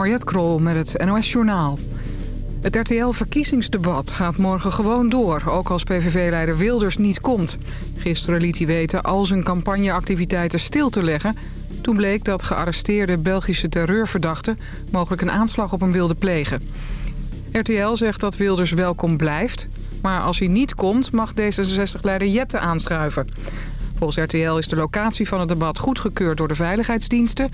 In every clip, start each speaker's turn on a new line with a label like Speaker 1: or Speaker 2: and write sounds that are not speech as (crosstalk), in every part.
Speaker 1: Mariette Krol met het NOS Journaal. Het RTL-verkiezingsdebat gaat morgen gewoon door, ook als PVV-leider Wilders niet komt. Gisteren liet hij weten al zijn campagneactiviteiten stil te leggen... toen bleek dat gearresteerde Belgische terreurverdachten mogelijk een aanslag op hem wilden plegen. RTL zegt dat Wilders welkom blijft, maar als hij niet komt mag D66-leider Jette aanschuiven. Volgens RTL is de locatie van het debat goedgekeurd door de veiligheidsdiensten...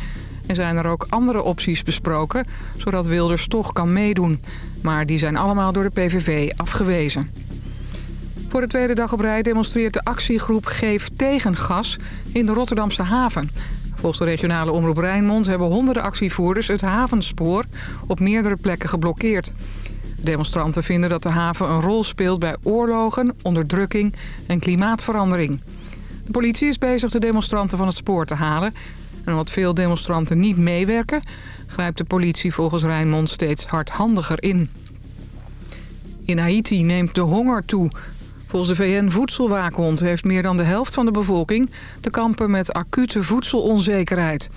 Speaker 1: en zijn er ook andere opties besproken, zodat Wilders toch kan meedoen. Maar die zijn allemaal door de PVV afgewezen. Voor de tweede dag op rij demonstreert de actiegroep Geef tegen gas in de Rotterdamse haven. Volgens de regionale omroep Rijnmond hebben honderden actievoerders het havenspoor op meerdere plekken geblokkeerd. demonstranten vinden dat de haven een rol speelt bij oorlogen, onderdrukking en klimaatverandering. De politie is bezig de demonstranten van het spoor te halen. En omdat veel demonstranten niet meewerken... grijpt de politie volgens Rijnmond steeds hardhandiger in. In Haiti neemt de honger toe. Volgens de VN-voedselwaakhond heeft meer dan de helft van de bevolking... te kampen met acute voedselonzekerheid.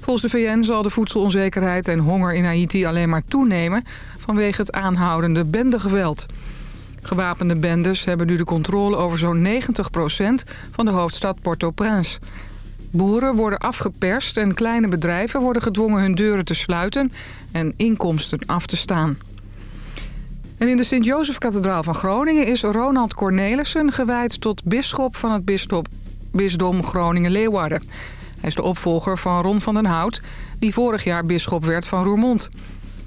Speaker 1: Volgens de VN zal de voedselonzekerheid en honger in Haiti alleen maar toenemen... vanwege het aanhoudende bendegeweld. Gewapende bendes hebben nu de controle over zo'n 90% van de hoofdstad Port-au-Prince. Boeren worden afgeperst en kleine bedrijven worden gedwongen hun deuren te sluiten en inkomsten af te staan. En in de Sint-Jozef-kathedraal van Groningen is Ronald Cornelissen gewijd tot bisschop van het bisdom, bisdom Groningen-Leeuwarden. Hij is de opvolger van Ron van den Hout, die vorig jaar bisschop werd van Roermond.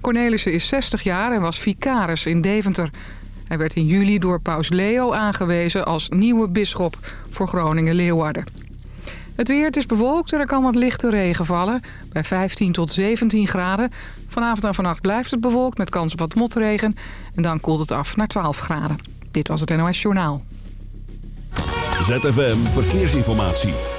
Speaker 1: Cornelissen is 60 jaar en was vicaris in Deventer. Hij werd in juli door paus Leo aangewezen als nieuwe bisschop voor Groningen-Leeuwarden. Het weer, het is bewolkt en er kan wat lichte regen vallen. Bij 15 tot 17 graden. Vanavond en vannacht blijft het bewolkt met kans op wat motregen. En dan koelt het af naar 12 graden. Dit was het NOS Journaal.
Speaker 2: ZFM Verkeersinformatie.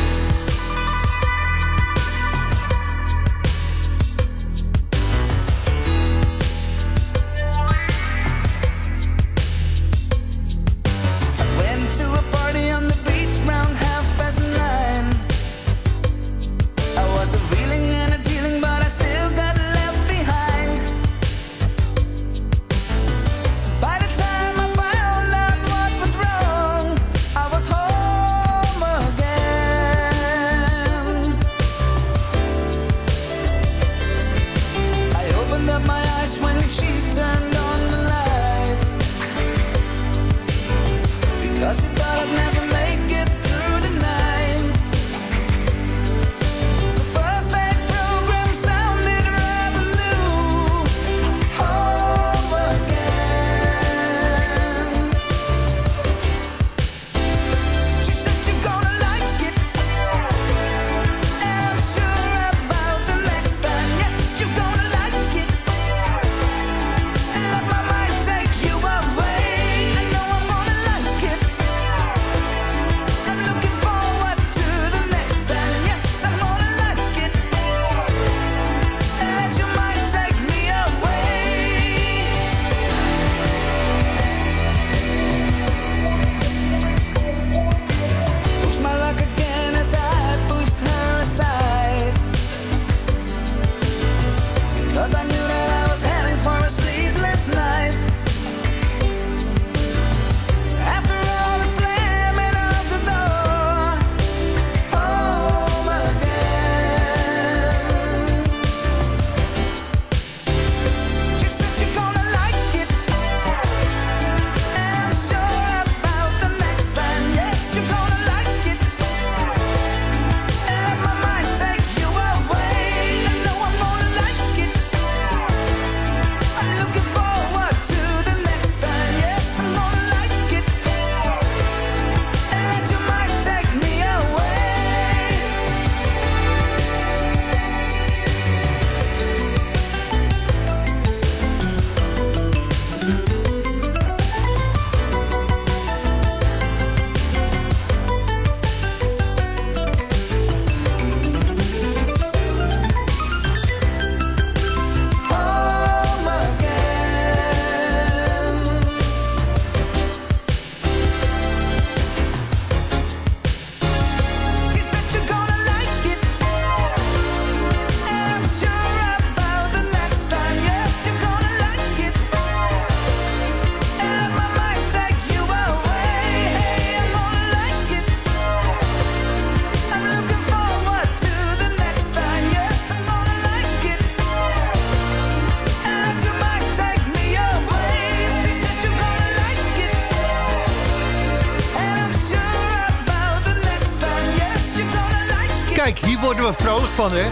Speaker 3: Van, hè?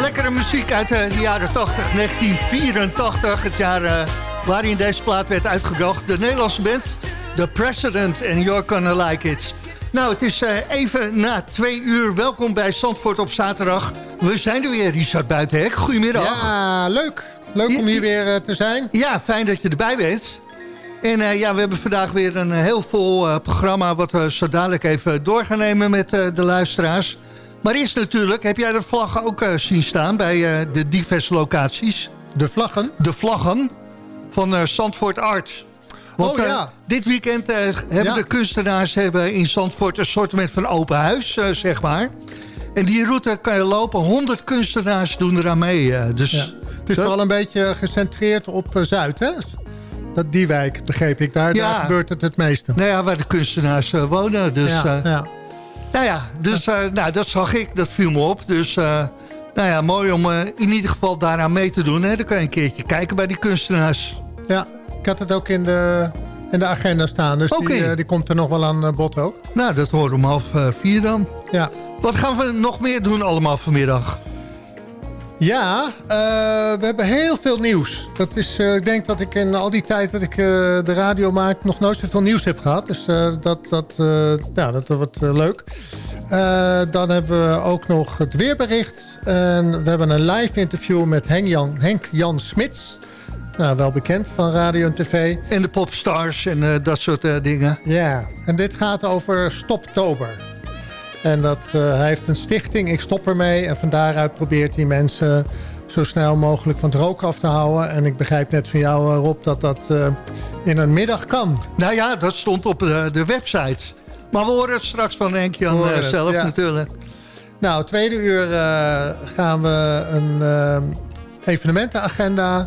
Speaker 3: Lekkere muziek uit de jaren 80, 1984. Het jaar uh, waarin deze plaat werd uitgebracht. De Nederlandse band, The President, and You're Gonna Like It. Nou, het is uh, even na twee uur. Welkom bij Zandvoort op zaterdag. We zijn er weer, Richard Buitenhek. Goedemiddag.
Speaker 4: Ja, leuk. Leuk om hier weer uh, te zijn.
Speaker 3: Ja, fijn dat je erbij bent. En uh, ja, we hebben vandaag weer een heel vol uh, programma... wat we zo dadelijk even door gaan nemen met uh, de luisteraars. Maar eerst natuurlijk, heb jij de vlaggen ook zien staan... bij de diverse locaties?
Speaker 4: De vlaggen?
Speaker 3: De vlaggen van Zandvoort Art. Want
Speaker 4: oh, ja.
Speaker 3: dit weekend hebben ja. de kunstenaars hebben in Zandvoort... een soort van open huis, zeg maar. En die route kan je lopen. 100 kunstenaars doen eraan mee. dus... Ja.
Speaker 4: Het is wel een beetje gecentreerd op Zuid, hè? Dat die wijk, begreep ik. Daar, daar gebeurt het het meeste.
Speaker 3: Nou ja, waar de kunstenaars wonen. Dus,
Speaker 4: ja, ja.
Speaker 3: Nou ja, dus uh, nou, dat zag ik. Dat viel me op. Dus nou ja, mooi om in ieder geval daaraan mee te doen. Hè. Dan kan je een keertje kijken bij die kunstenaars.
Speaker 4: Ja, ik had het ook in de, in de agenda staan. Dus okay. die, die, komt er nog wel aan bod ook.
Speaker 3: Nou, dat we om half vier dan.
Speaker 4: Ja.
Speaker 3: Wat gaan we nog meer doen allemaal vanmiddag?
Speaker 4: Ja, uh, we hebben heel veel nieuws. Dat is, uh, ik denk dat ik in al die tijd dat ik uh, de radio maak... nog nooit zoveel nieuws heb gehad. Dus dat, dat, ja, dat wordt leuk. dan hebben we ook nog het weerbericht. En we hebben een live interview met Henk-Jan Henk -Jan Smits. Nou, wel bekend van radio en tv.
Speaker 3: En de popstars en dat soort dingen.
Speaker 4: Ja, en dit gaat over Stoptober. En dat, uh, hij heeft een stichting, ik stop ermee. En van daaruit probeert hij mensen zo snel mogelijk van het roken af te houden. En ik begrijp net van jou, Rob, dat dat uh, in een middag kan.
Speaker 3: Nou ja, dat stond op de, de website. Maar we horen het straks van Henk-Jan zelf ja. natuurlijk.
Speaker 4: Nou, tweede uur gaan we een evenementenagenda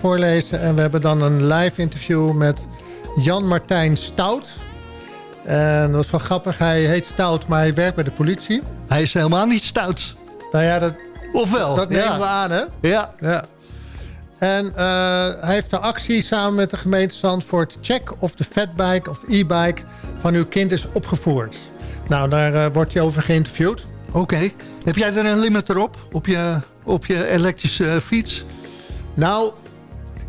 Speaker 4: voorlezen. En we hebben dan een live interview met Jan-Martijn Stout en dat is wel grappig. Hij heet Stout, maar hij werkt bij de politie.
Speaker 3: Hij is helemaal niet stout.
Speaker 4: Nou ja, dat,
Speaker 3: Ofwel,
Speaker 4: dat nemen
Speaker 3: ja.
Speaker 4: we aan, hè?
Speaker 3: Ja.
Speaker 4: ja. En uh, hij heeft de actie samen met de gemeente Zandvoort... check of de fatbike of e-bike van uw kind is opgevoerd. Nou, daar uh, wordt je over geïnterviewd.
Speaker 3: Oké. Okay. Heb jij er een limiter op, op je, op je elektrische fiets?
Speaker 4: Nou,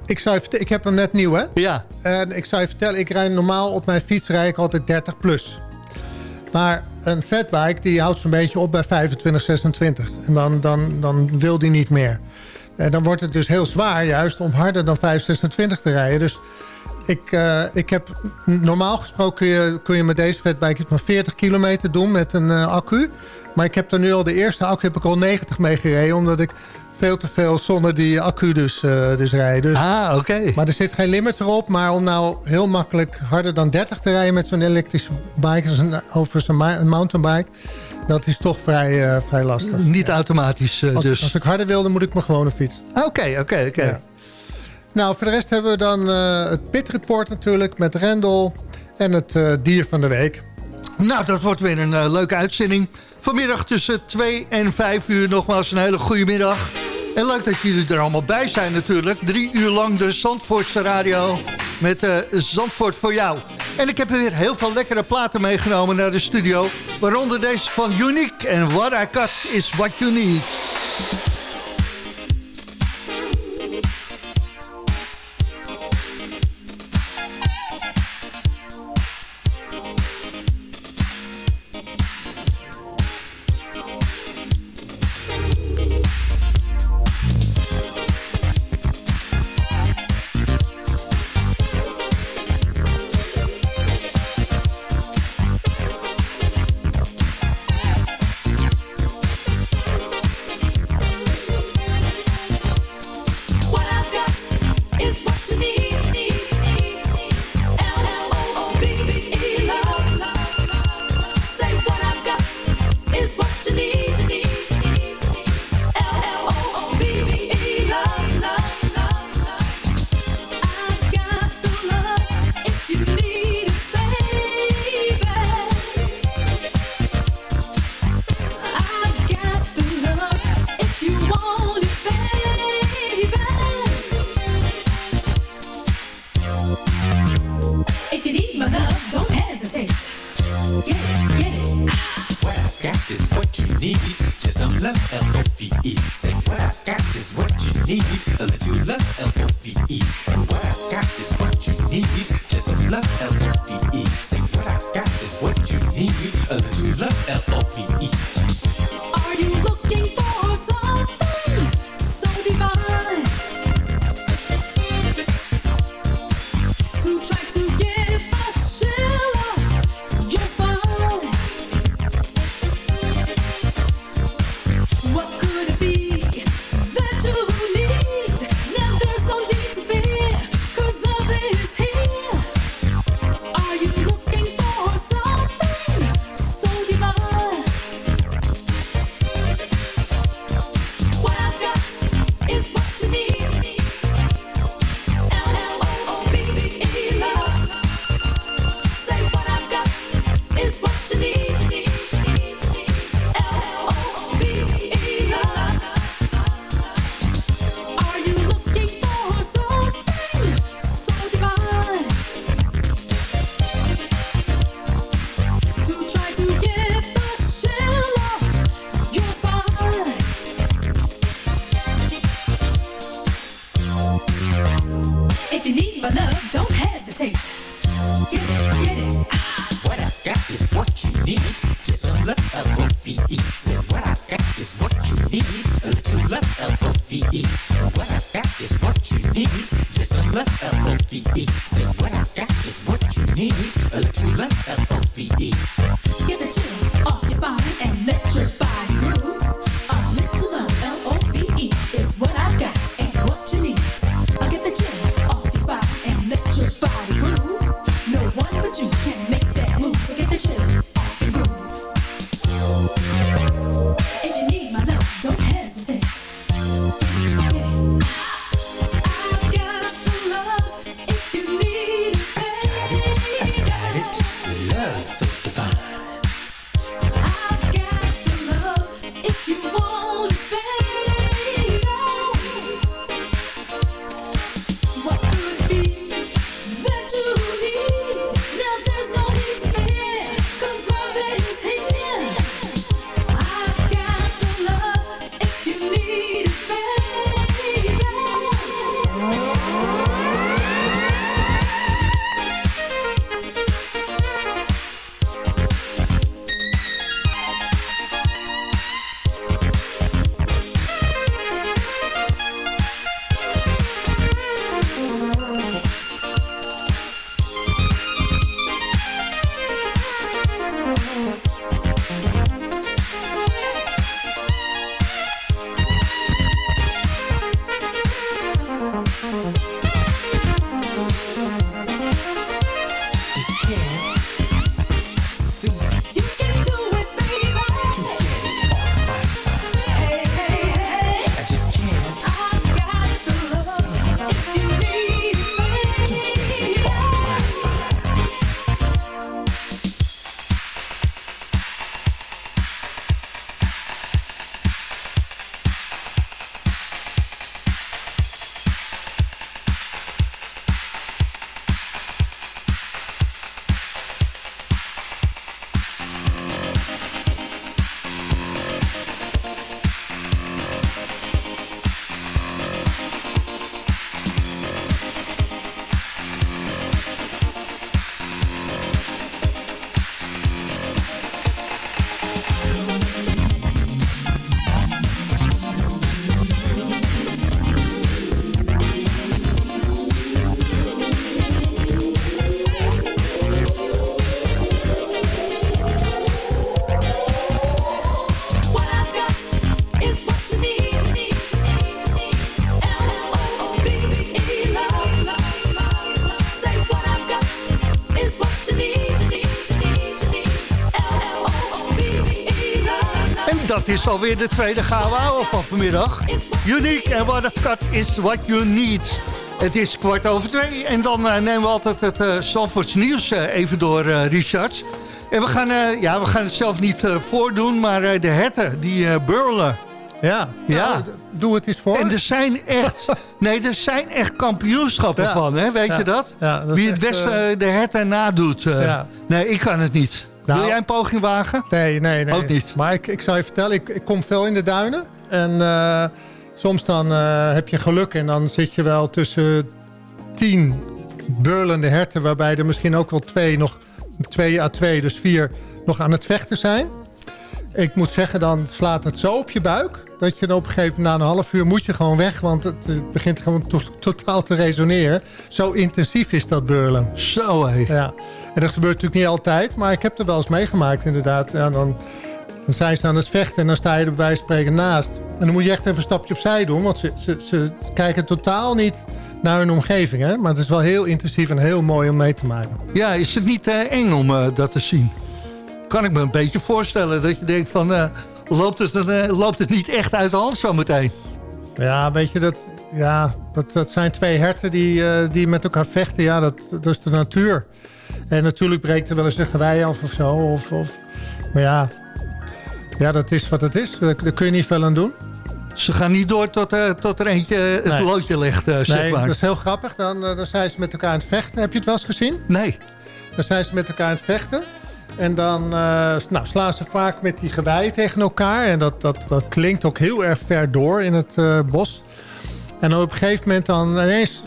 Speaker 4: ik, zou ik heb hem net nieuw, hè?
Speaker 3: Ja.
Speaker 4: En ik zou je vertellen, ik rijd normaal op mijn fiets rijd ik altijd 30 plus. Maar een fatbike die houdt zo'n beetje op bij 25, 26. En dan, dan, dan wil die niet meer. En dan wordt het dus heel zwaar juist om harder dan 5, 26 te rijden. Dus ik, uh, ik heb normaal gesproken kun je, kun je met deze fatbike maar 40 kilometer doen met een uh, accu. Maar ik heb er nu al de eerste accu heb ik al 90 mee gereden. Omdat ik veel te veel zonder die accu dus, uh, dus rijden. Dus,
Speaker 3: ah, oké. Okay.
Speaker 4: Maar er zit geen limit erop. Maar om nou heel makkelijk harder dan 30 te rijden met zo'n elektrische bike... Een, over zo'n mountainbike... Dat is toch vrij, uh, vrij lastig.
Speaker 3: Niet ja. automatisch uh,
Speaker 4: als,
Speaker 3: dus.
Speaker 4: Als ik harder wil, dan moet ik mijn gewone fiets.
Speaker 3: Oké, oké, oké.
Speaker 4: Nou, voor de rest hebben we dan uh, het Pit Report natuurlijk met Rendel en het dier van de week.
Speaker 3: Nou, dat wordt weer een leuke uitzending. Vanmiddag tussen 2 en 5 uur nogmaals een hele goede middag. En leuk dat jullie er allemaal bij zijn natuurlijk. Drie uur lang de Zandvoortse radio met uh, Zandvoort voor jou. En ik heb er weer heel veel lekkere platen meegenomen naar de studio. Waaronder deze van Unique. En What I Cut is What You Need.
Speaker 5: is
Speaker 3: alweer de tweede gouden van vanmiddag. Unique en what a cut is what you need. Het is kwart over twee en dan eh, nemen we altijd het uh, nieuws eh, even door, Richard. En we gaan, ja, we gaan het zelf niet voordoen, maar de herten, die burlen.
Speaker 4: Ja,
Speaker 3: ja.
Speaker 4: Nou, Doe het eens voor.
Speaker 3: En er zijn echt, (laughs) nee, er zijn echt kampioenschappen van, hè? weet je dat? Wie het beste de herten nadoet. Nee, ik kan het niet. Wil nou. jij een poging wagen?
Speaker 4: Nee, nee, nee.
Speaker 3: Ook niet.
Speaker 4: Maar ik, ik zou je vertellen, ik, ik kom veel in de duinen. En eh, soms dan eh, heb je geluk en dan zit je wel tussen tien beurlende herten... waarbij er misschien ook wel twee, nog, twee à twee, dus vier, nog aan het vechten zijn. Ik moet zeggen, dan slaat het zo op je buik... dat je dan op een gegeven moment na een half uur moet je gewoon weg... want het, begint gewoon totaal te resoneren. Zo intensief is dat beurlen.
Speaker 3: Zo, hé.
Speaker 4: Ja en dat gebeurt natuurlijk niet altijd, maar ik heb er wel eens meegemaakt inderdaad. Ja, dan, dan zijn ze aan het vechten en dan sta je er bij spreken naast. En dan moet je echt even een stapje opzij doen, want ze, ze, ze kijken totaal niet naar hun omgeving. Hè? Maar het is wel heel intensief en heel mooi om mee te maken.
Speaker 3: Ja, is het niet eh, eng om eh, dat te zien? Kan ik me een beetje voorstellen dat je denkt van... eh, loopt, het, loopt het niet echt uit de hand zometeen?
Speaker 4: Ja, weet je, dat, ja, dat, dat zijn twee herten die, die met elkaar vechten. Ja, dat, dat is de natuur. En natuurlijk breekt er wel eens een gewei af of zo. Of, of, maar ja, ja, dat is wat het is. Daar, daar kun je niet veel aan doen.
Speaker 3: Ze gaan niet door tot, eh, tot er eentje het
Speaker 4: Nee.
Speaker 3: loodje legt, eh, zeg
Speaker 4: Nee,
Speaker 3: maar.
Speaker 4: dat is heel grappig. Dan, eh, dan zijn ze met elkaar aan het vechten. Heb je het wel eens gezien?
Speaker 3: Nee.
Speaker 4: Dan zijn ze met elkaar aan het vechten. En dan nou, slaan ze vaak met die geweien tegen elkaar. En dat, dat, dat klinkt ook heel erg ver door in het bos. En op een gegeven moment dan ineens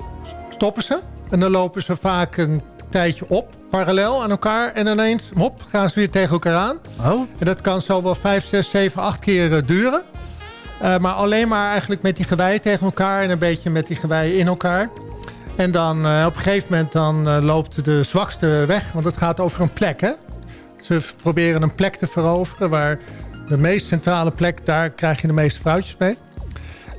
Speaker 4: stoppen ze. En dan lopen ze vaak een tijdje op, parallel aan elkaar. En ineens, hop, gaan ze weer tegen elkaar aan.
Speaker 3: Oh,
Speaker 4: En dat kan zo wel 5, 6, 7, 8 keer eh, duren. Eh, maar alleen maar eigenlijk met die geweien tegen elkaar en een beetje met die geweien in elkaar. En dan eh, op een gegeven moment dan, loopt de zwakste weg. Want het gaat over een plek. Hè? Ze proberen een plek te veroveren waar de meest centrale plek, daar krijg je de meeste vrouwtjes mee.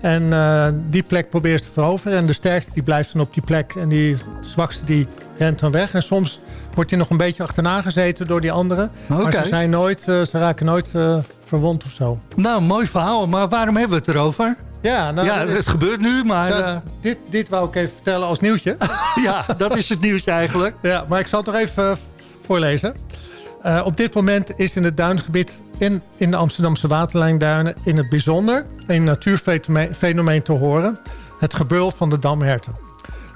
Speaker 4: En eh, die plek probeert ze te veroveren. En de sterkste die blijft dan op die plek. En die zwakste die rent dan weg. En soms wordt hij nog een beetje achterna gezeten door die anderen. Maar ze, zijn nooit, eh, ze raken nooit eh, verwond of zo.
Speaker 3: nou, mooi verhaal. Maar waarom hebben we het erover?
Speaker 4: Ja, nou,
Speaker 3: ja,
Speaker 4: is-
Speaker 3: het gebeurt nu, maar
Speaker 4: dat- dit, dit wou ik even vertellen als nieuwtje. (laughs)
Speaker 3: ja, dat is het nieuwtje eigenlijk.
Speaker 4: ja, maar ik zal het nog even voorlezen. Op dit moment is in het duingebied in, de Amsterdamse waterlijnduinen... in het bijzonder een natuurfenomeen fenomeen te horen. Het gebeul van de damherten.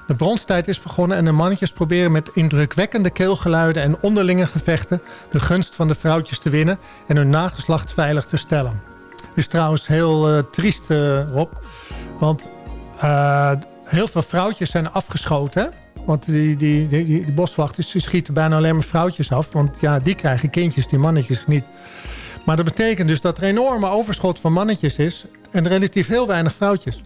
Speaker 4: De bronstijd is begonnen en de mannetjes proberen met indrukwekkende keelgeluiden en onderlinge gevechten de gunst van de vrouwtjes te winnen en hun nageslacht veilig te stellen. Is trouwens heel eh, triest, eh, Rob, want eh, heel veel vrouwtjes zijn afgeschoten. Want die, die, die, boswachters schieten bijna alleen maar vrouwtjes af. Want ja, die krijgen kindjes, die mannetjes niet. Maar dat betekent dus dat er een enorme overschot van mannetjes is... en relatief heel weinig vrouwtjes.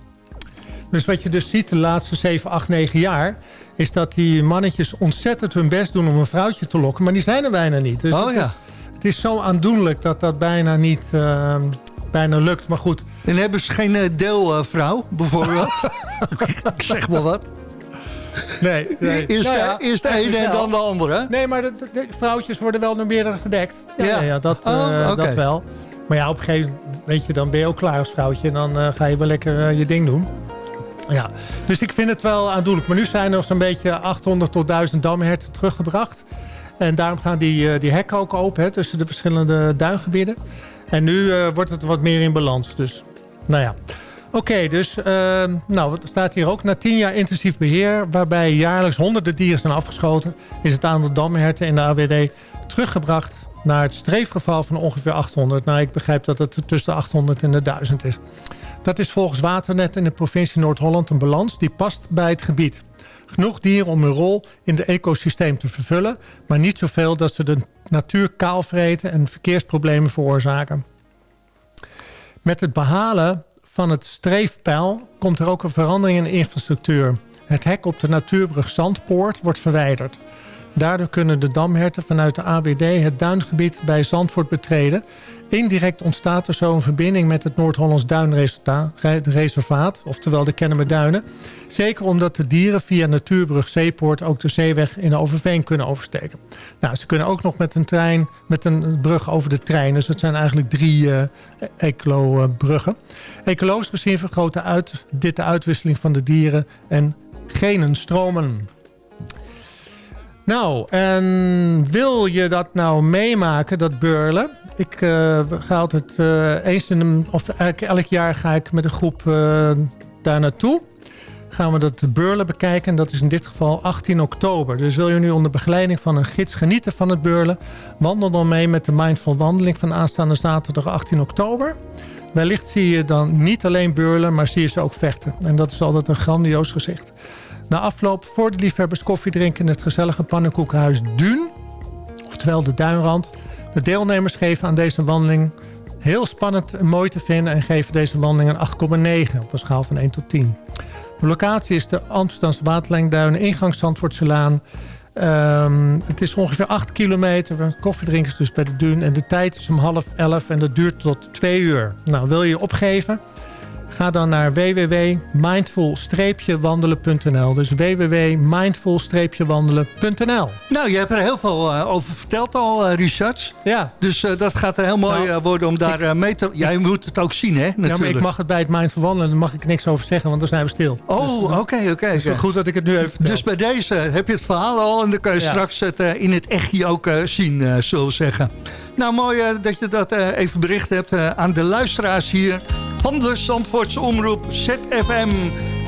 Speaker 4: Dus wat je dus ziet de laatste 7, 8, 9 jaar... is dat die mannetjes ontzettend hun best doen om een vrouwtje te lokken. Maar die zijn er bijna niet. Dus
Speaker 3: Oh
Speaker 4: het
Speaker 3: ja.
Speaker 4: Is, het is zo aandoenlijk dat dat bijna niet eh, bijna lukt. Maar goed,
Speaker 3: En hebben ze geen eh, deelvrouw, bijvoorbeeld? (laughs) Ik zeg maar wat.
Speaker 4: Nee. nee.
Speaker 3: Eerst,
Speaker 4: Nou ja,
Speaker 3: eerst de ene en dan de andere.
Speaker 4: Nee, maar de, de- de vrouwtjes worden wel door meerdere gedekt. Ja,
Speaker 3: Ja.
Speaker 4: ja. ja, dat,
Speaker 3: Oh,
Speaker 4: eh, dat wel. Maar ja, op een gegeven moment, weet je, dan ben je ook klaar als vrouwtje. En dan eh, ga je wel lekker eh, je ding doen. Ja, dus ik vind het wel aandoenlijk. Maar nu zijn er zo'n beetje 800 tot 1000 damherten teruggebracht. En daarom gaan die, eh, die hekken ook open hè, tussen de verschillende duingebieden. En nu eh, wordt het wat meer in balans. Dus, nou ja. Oké, dus eh, nou, wat staat hier ook. Na tien jaar intensief beheer, waarbij jaarlijks honderden dieren zijn afgeschoten... is het aantal damherten in de AWD teruggebracht naar het streefgeval van ongeveer 800. Nou, ik begrijp dat het tussen de 800 en de 1000 is. Dat is volgens Waternet in de provincie Noord-Holland een balans die past bij het gebied. Genoeg dieren om hun rol in het ecosysteem te vervullen... maar niet zoveel dat ze de natuur kaal vreten en verkeersproblemen veroorzaken. Met het behalen van het streefpijl komt er ook een verandering in de infrastructuur. Het hek op de natuurbrug Zandpoort wordt verwijderd. Daardoor kunnen de damherten vanuit de AWD het duingebied bij Zandvoort betreden. Indirect ontstaat er zo een verbinding met het Noord-Hollands Duinreservaat, oftewel de Kennemerduinen. Zeker omdat de dieren via natuurbrug Zeepoort ook de zeeweg in Overveen kunnen oversteken. Nou, ze kunnen ook nog met een trein, met een brug over de trein. Dus het zijn eigenlijk drie uh, ecolo-bruggen. Ecologisch gezien vergroot uit, dit de uitwisseling van de dieren en genenstromen. Nou, en wil je dat nou meemaken, dat beurlen? Ik uh, ga altijd uh, eens in een, of elk, jaar ga ik met een groep uh, daar naartoe. Gaan we dat beurlen bekijken. En dat is in dit geval 18 oktober. Dus wil je nu onder begeleiding van een gids genieten van het beurlen... wandel dan mee met de Mindful Wandeling van aanstaande zaterdag 18 oktober... Wellicht zie je dan niet alleen beurlen, maar zie je ze ook vechten. En dat is altijd een grandioos gezicht. Na afloop voor de liefhebbers koffie drinken in het gezellige pannenkoekenhuis Duun. Oftewel de Duinrand. De deelnemers geven aan deze wandeling heel spannend en mooi te vinden... en geven deze wandeling een 8,9 op een schaal van 1 tot 10. De locatie is de Amsterdamse Waterlijnduinen, ingang Zandvoortselaan. Ehm, het is ongeveer 8 kilometer. Koffiedrinkers dus bij de Duun. En de tijd is om half 11 en dat duurt tot 2 uur. Nou, wil je opgeven? Ga dan naar www.mindful-wandelen.nl. Dus www.mindful-wandelen.nl.
Speaker 3: Nou, je hebt er heel veel eh, over verteld al, eh, Richard.
Speaker 4: Ja.
Speaker 3: Dus eh, dat gaat heel mooi
Speaker 4: Nou,
Speaker 3: worden om daar mee te... Jij moet het ook zien, hè? Natuurlijk.
Speaker 4: ja, maar ik mag het bij het Mindful Wandelen. Daar mag ik niks over zeggen, want dan zijn we stil.
Speaker 3: Oh, oké, oké.
Speaker 4: Het is goed dat ik het nu even vertel.
Speaker 3: Dus bij deze heb je het verhaal al en dan kan je
Speaker 4: Ja.
Speaker 3: straks het in het echtje ook zien, zullen we zeggen. Nou, mooi eh, dat je dat eh, even bericht hebt eh, aan de luisteraars hier van de Zandvoortse Omroep ZFM.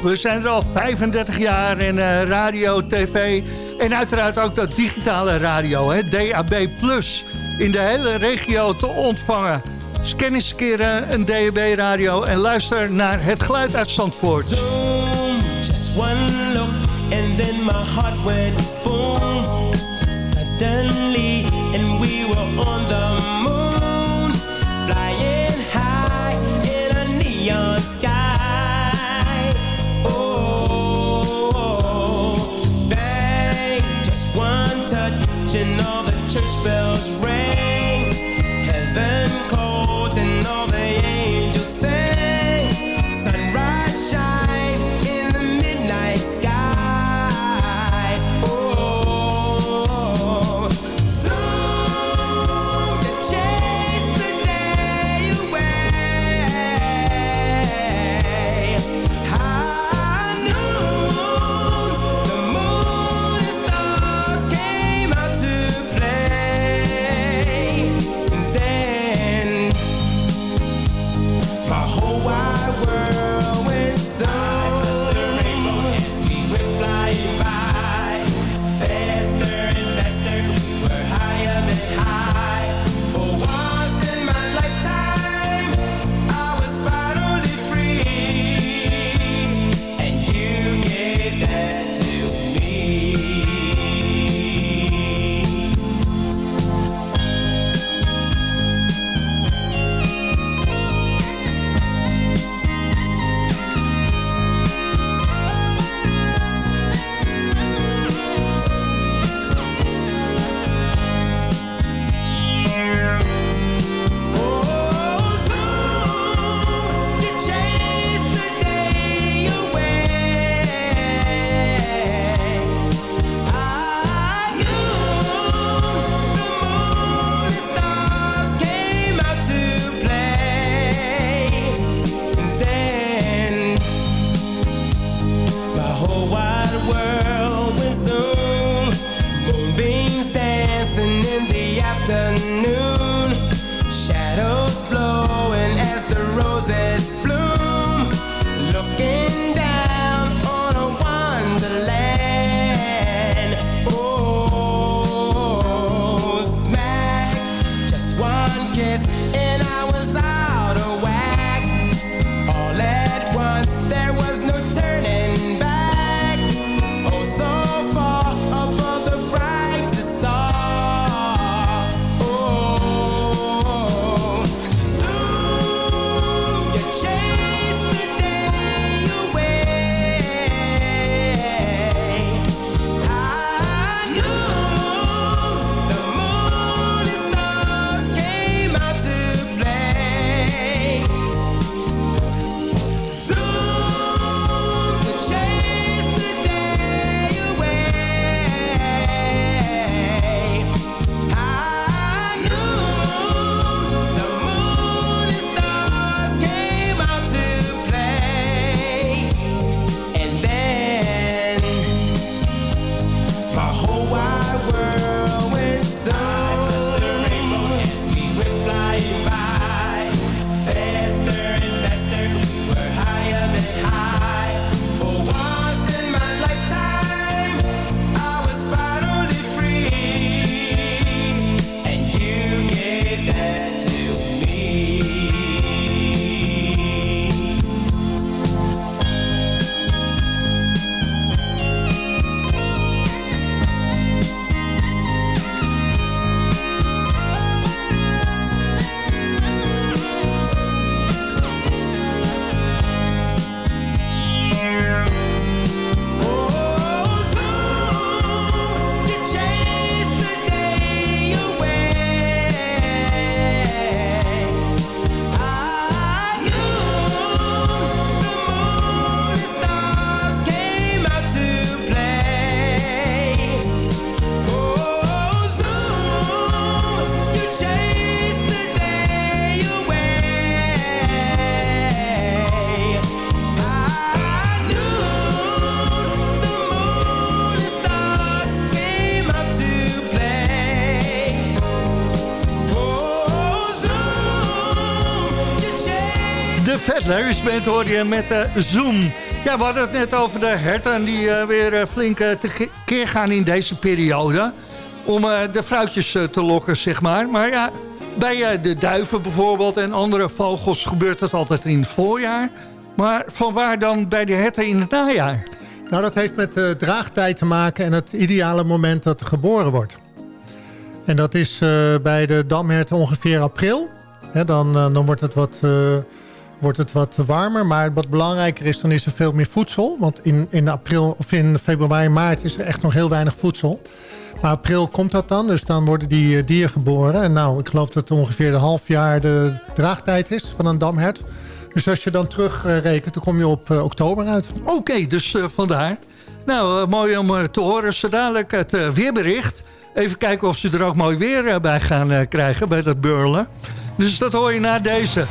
Speaker 3: We zijn er al 35 jaar in radio, tv en uiteraard ook dat digitale radio, hè, DAB+, in de hele regio te ontvangen. Scan eens een keer een DAB-radio en luister naar het geluid uit Zandvoort.
Speaker 6: Zoom, just one look, and then my heart went boom. Suddenly, we were on the afternoon. Shadows
Speaker 7: blow Band hoor je met uh, Zoom. Ja, we hadden het net over de herten die uh, weer uh, flink tekeer gaan in deze periode. Om de fruitjes te lokken, zeg maar. Maar ja, bij de duiven bijvoorbeeld en andere vogels gebeurt dat altijd in het voorjaar. Maar van waar dan bij de herten in het najaar?
Speaker 4: Nou, dat heeft met de draagtijd te maken en het ideale moment dat er geboren wordt. En dat is bij de damherten ongeveer april. dan, dan wordt het wat wordt het wat warmer. Maar wat belangrijker is, dan is er veel meer voedsel. Want in, in april of in februari, maart is er echt nog heel weinig voedsel. Maar april komt dat dan, dus dan worden die eh, dieren geboren. En nou, ik geloof dat ongeveer een half jaar de draagtijd is van een damhert. Dus als je dan terugrekent, dan kom je op uh, oktober uit.
Speaker 7: Oké, dus uh, vandaar. Nou, mooi om te horen. Zo dadelijk het weerbericht. Even kijken of ze er ook mooi weer bij gaan krijgen bij dat burlen. Dus dat hoor je na deze.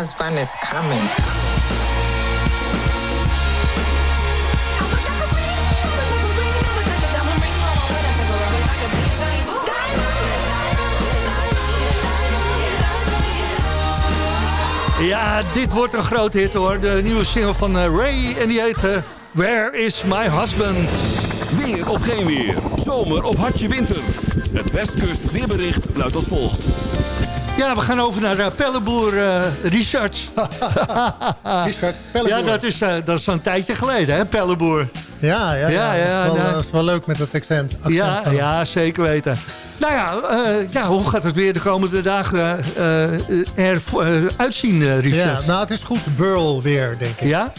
Speaker 8: Husband is coming.
Speaker 7: Ja, dit wordt een groot hit hoor. De nieuwe single van uh, Ray en die heet uh, Where is my husband?
Speaker 2: Weer of geen weer, zomer of hartje winter. Het Westkust weerbericht luidt als volgt.
Speaker 7: Ja, we gaan over naar uh, Pelleboer uh, Richard. (laughs)
Speaker 4: Richard Pelleboer.
Speaker 7: Ja, dat is, uh, dat is een tijdje geleden, hè, Pelleboer.
Speaker 4: Ja, ja, ja, ja, dat, is wel, dat, is wel, leuk met dat accent. accent
Speaker 7: ja, ja, zeker weten. Nou ja, ja, hoe gaat het weer de komende dagen eruit zien, Richard?
Speaker 4: Ja, nou, het is goed Burl weer, denk ik.
Speaker 7: Ja?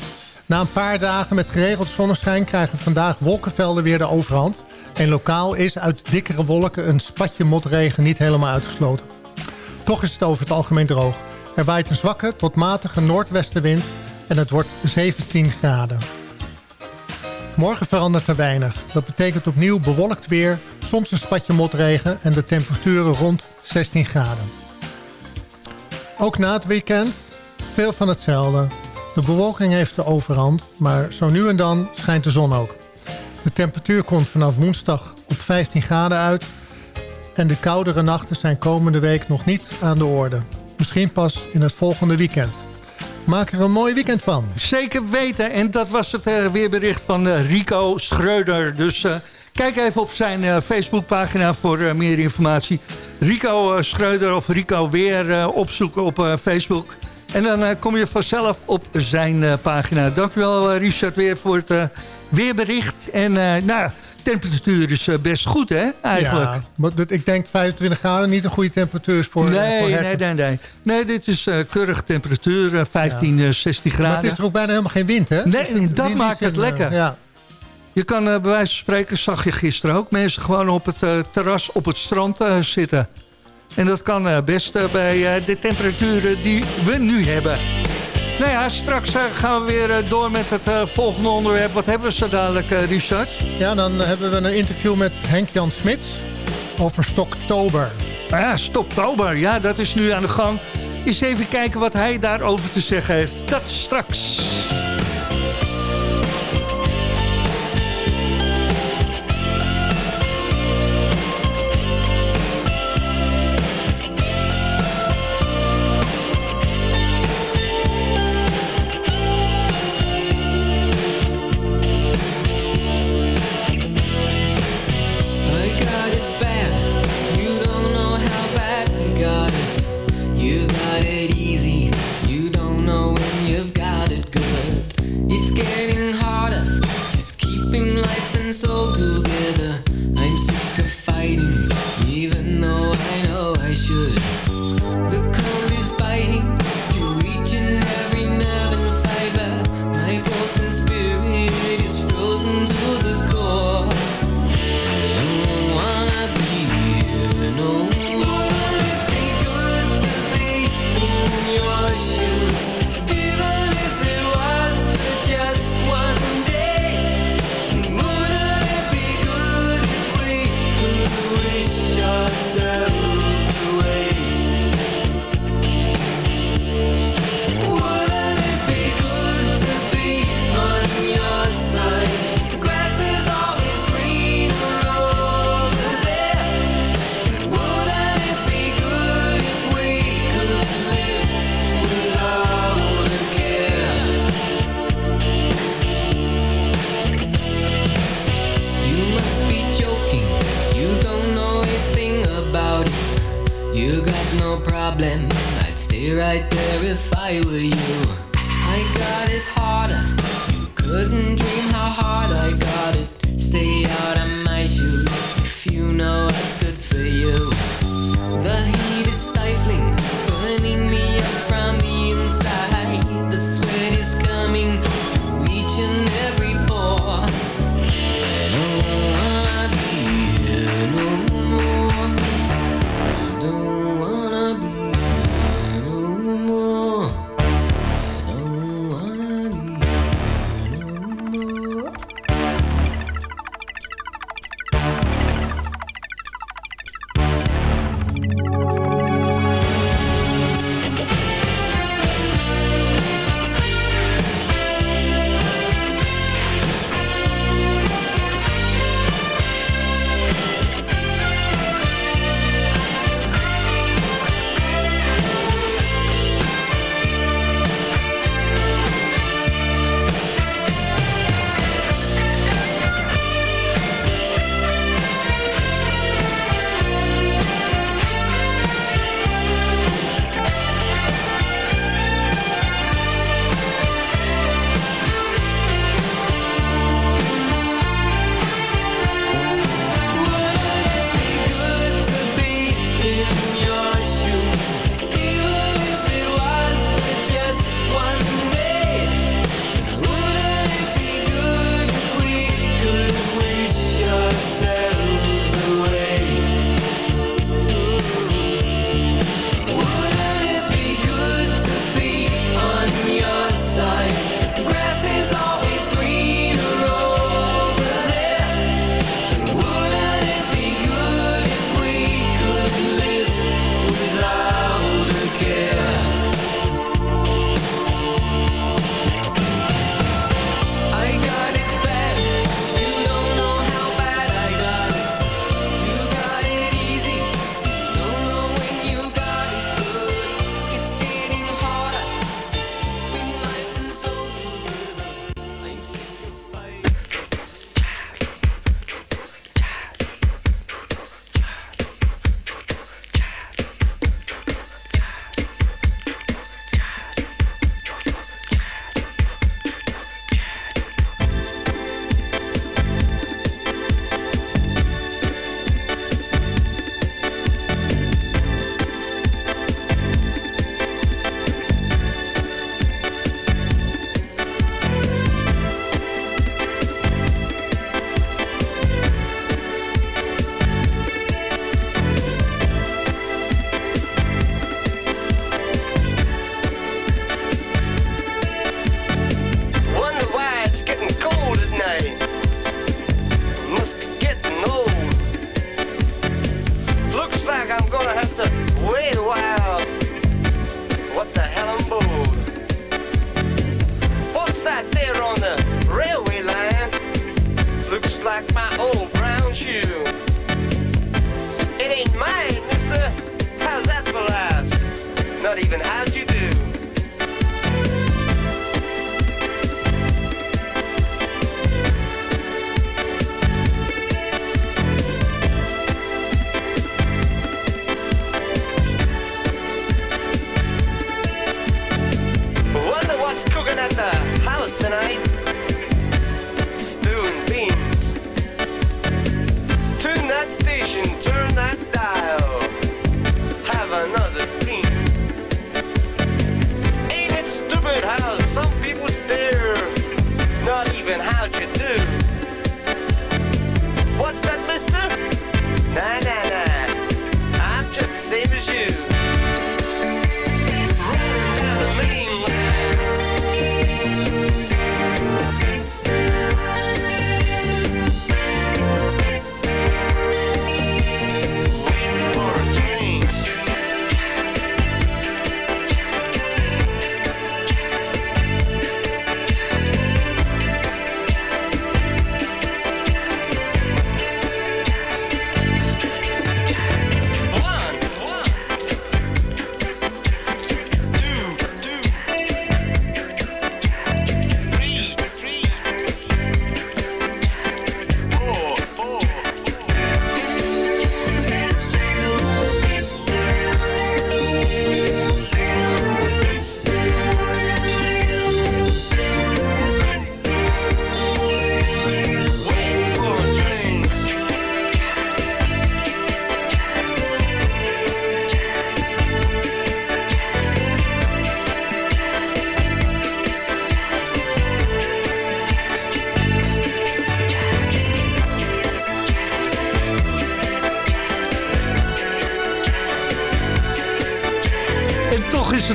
Speaker 4: Na een paar dagen met geregeld zonneschijn krijgen vandaag wolkenvelden weer de overhand. En lokaal is uit dikkere wolken een spatje motregen niet helemaal uitgesloten. Toch is het over het algemeen droog. Er waait een zwakke tot matige noordwestenwind en het wordt 17 graden. Morgen verandert er weinig. Dat betekent opnieuw bewolkt weer, soms een spatje motregen en de temperaturen rond 16 graden. Ook na het weekend veel van hetzelfde. De bewolking heeft de overhand, maar zo nu en dan schijnt de zon ook. De temperatuur komt vanaf woensdag op 15 graden uit... en de koudere nachten zijn komende week nog niet aan de orde. Misschien pas in het volgende weekend. Maak er een mooi weekend van.
Speaker 3: Zeker weten. En dat was het eh, weerbericht van eh, Rico Schreuder. Dus eh, kijk even op zijn Facebookpagina voor meer informatie. Rico Schreuder of Rico Weer opzoeken op Facebook. En dan kom je vanzelf op zijn pagina. Dankjewel Richard weer voor het weerbericht. En nou, temperatuur is eh, best goed hè, eigenlijk.
Speaker 4: Ja, maar ik denk 25 graden niet een goede temperatuur is voor,
Speaker 3: nee,
Speaker 4: voor
Speaker 3: nee,
Speaker 4: herten.
Speaker 3: nee, nee. Nee, dit is eh keurig temperatuur, eh, 15, eh, 16
Speaker 4: Maar
Speaker 3: graden.
Speaker 4: het is er ook bijna helemaal geen wind, hè?
Speaker 3: Nee,
Speaker 4: Dus
Speaker 3: dat maakt het
Speaker 4: eh,
Speaker 3: lekker.
Speaker 4: Ja.
Speaker 3: Je kan eh, bij wijze van spreken, zag je gisteren ook... mensen gewoon op het eh, terras op het strand eh, zitten. En dat kan eh, best eh, bij eh, de temperaturen die we nu hebben. Nou ja, straks eh, gaan we weer eh, door met het eh, volgende onderwerp. Wat hebben we zo dadelijk, Richard?
Speaker 4: ja, dan hebben we een interview met Henk-Jan Smits over Stoktober.
Speaker 3: Ah, Stoptober, ja, dat is nu aan de gang. Eens even kijken wat hij daarover te zeggen heeft. Dat straks.
Speaker 9: You got it easy.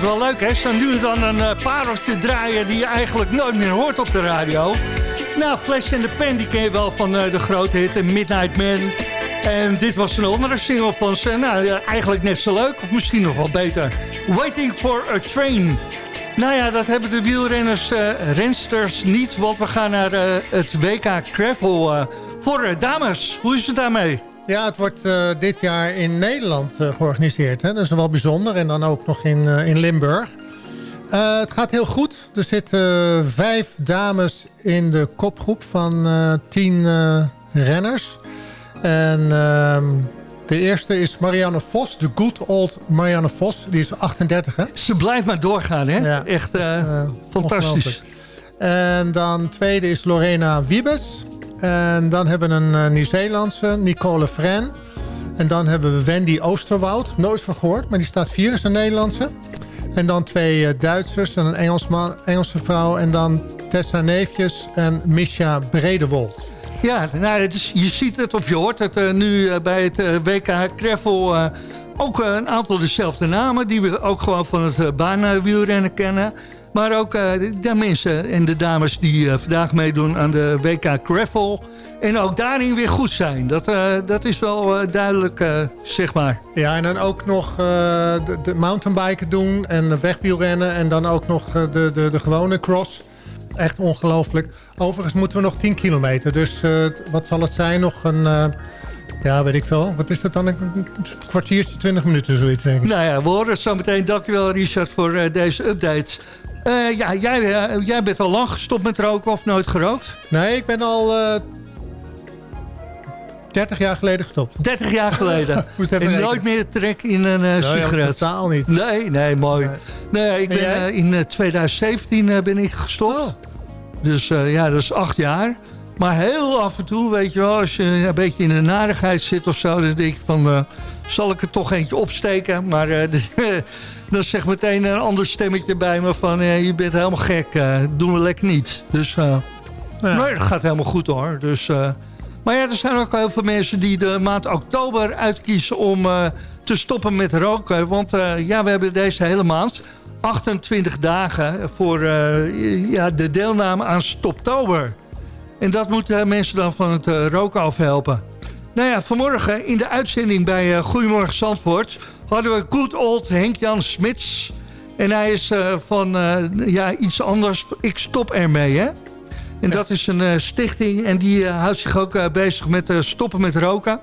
Speaker 3: Wel leuk, hè? Zo nu dan een uh, pareltje draaien die je eigenlijk nooit meer hoort op de radio. Nou, Flash and the Pen, die ken je wel van eh, de grote hit eh, Midnight Man. En dit was een andere single van ze. Nou, eigenlijk net zo leuk, of misschien nog wel beter. Waiting for a Train. Nou ja, dat hebben de wielrenners, eh, rensters niet, want we gaan naar eh, het WK Gravel eh, voor eh, dames. Hoe is het daarmee?
Speaker 4: Ja, het wordt eh, dit jaar in Nederland eh, georganiseerd. Hè? Dat is wel bijzonder. En dan ook nog in, eh, in Limburg. Het gaat heel goed. Er zitten vijf dames in de kopgroep van tien renners. En ehm, de eerste is Marianne Vos. De good old Marianne Vos. Die is 38, hè?
Speaker 3: Ze blijft maar doorgaan, hè?
Speaker 4: Ja.
Speaker 3: Echt fantastisch.
Speaker 4: En dan tweede is Lorena Wiebes. En dan hebben we een eh, Nieuw-Zeelandse, Nicole Fren. En dan hebben we Wendy Oosterwoud. Nooit van gehoord, maar die staat vier, is een Nederlandse. En dan twee eh, Duitsers en een Engelsman, Engelse vrouw. En dan Tessa Neefjes en Misha Bredewold.
Speaker 3: Ja, nou, het is, je ziet het of je hoort het eh, nu bij het WK eh, ook een aantal dezelfde namen die we ook gewoon van het baanwielrennen kennen. Maar ook eh, de, mensen en de dames die eh, vandaag meedoen aan de WK Gravel. En ook daarin weer goed zijn. Dat, eh, dat is wel duidelijk, zeg maar.
Speaker 4: Ja, en dan ook nog de, de mountainbiken doen en de wegwielrennen. En dan ook nog de, de, de gewone cross. Echt ongelooflijk. Overigens moeten we nog 10 kilometer. Dus wat zal het zijn? Nog een, ja, weet ik veel. Wat is dat dan? Een kwartiertje, 20 minuten zoiets, denk ik.
Speaker 3: Nou ja, we horen het zo meteen. Dankjewel Richard voor deze update. Eh, ja, jij, eh, jij bent al lang gestopt met roken of nooit gerookt?
Speaker 4: Nee, ik ben al eh 30 jaar geleden gestopt.
Speaker 3: 30 jaar geleden. (laughs) En
Speaker 4: rekenen.
Speaker 3: nooit meer trek in een
Speaker 4: Nou ja,
Speaker 3: sigaret.
Speaker 4: totaal niet.
Speaker 3: Nee, nee, mooi. Nee, ik
Speaker 4: En
Speaker 3: ben, in eh, 2017 eh, ben ik gestopt.
Speaker 4: Oh.
Speaker 3: Dus ja, dat is acht jaar. Maar heel af en toe, weet je wel, als je een beetje in de narigheid zit of zo... dan denk ik van, zal ik er toch eentje opsteken? Maar eh, (laughs) dan zegt meteen een ander stemmetje bij me van... eh, je bent helemaal gek, eh, doen we lekker niet. Dus eh,
Speaker 4: Ja.
Speaker 3: nee, dat gaat helemaal goed hoor. Dus, maar ja, er zijn ook heel veel mensen die de maand oktober uitkiezen om te stoppen met roken. Want ja, we hebben deze hele maand 28 dagen voor ja, de deelname aan Stoptober. En dat moeten mensen dan van het roken afhelpen. Nou ja, vanmorgen in de uitzending bij eh, Goedemorgen Zandvoort... hadden we good old Henk-Jan Smits. En hij is eh, van eh, ja, iets anders. Ik stop ermee, hè? En dat is een stichting en die houdt zich ook bezig met stoppen met roken.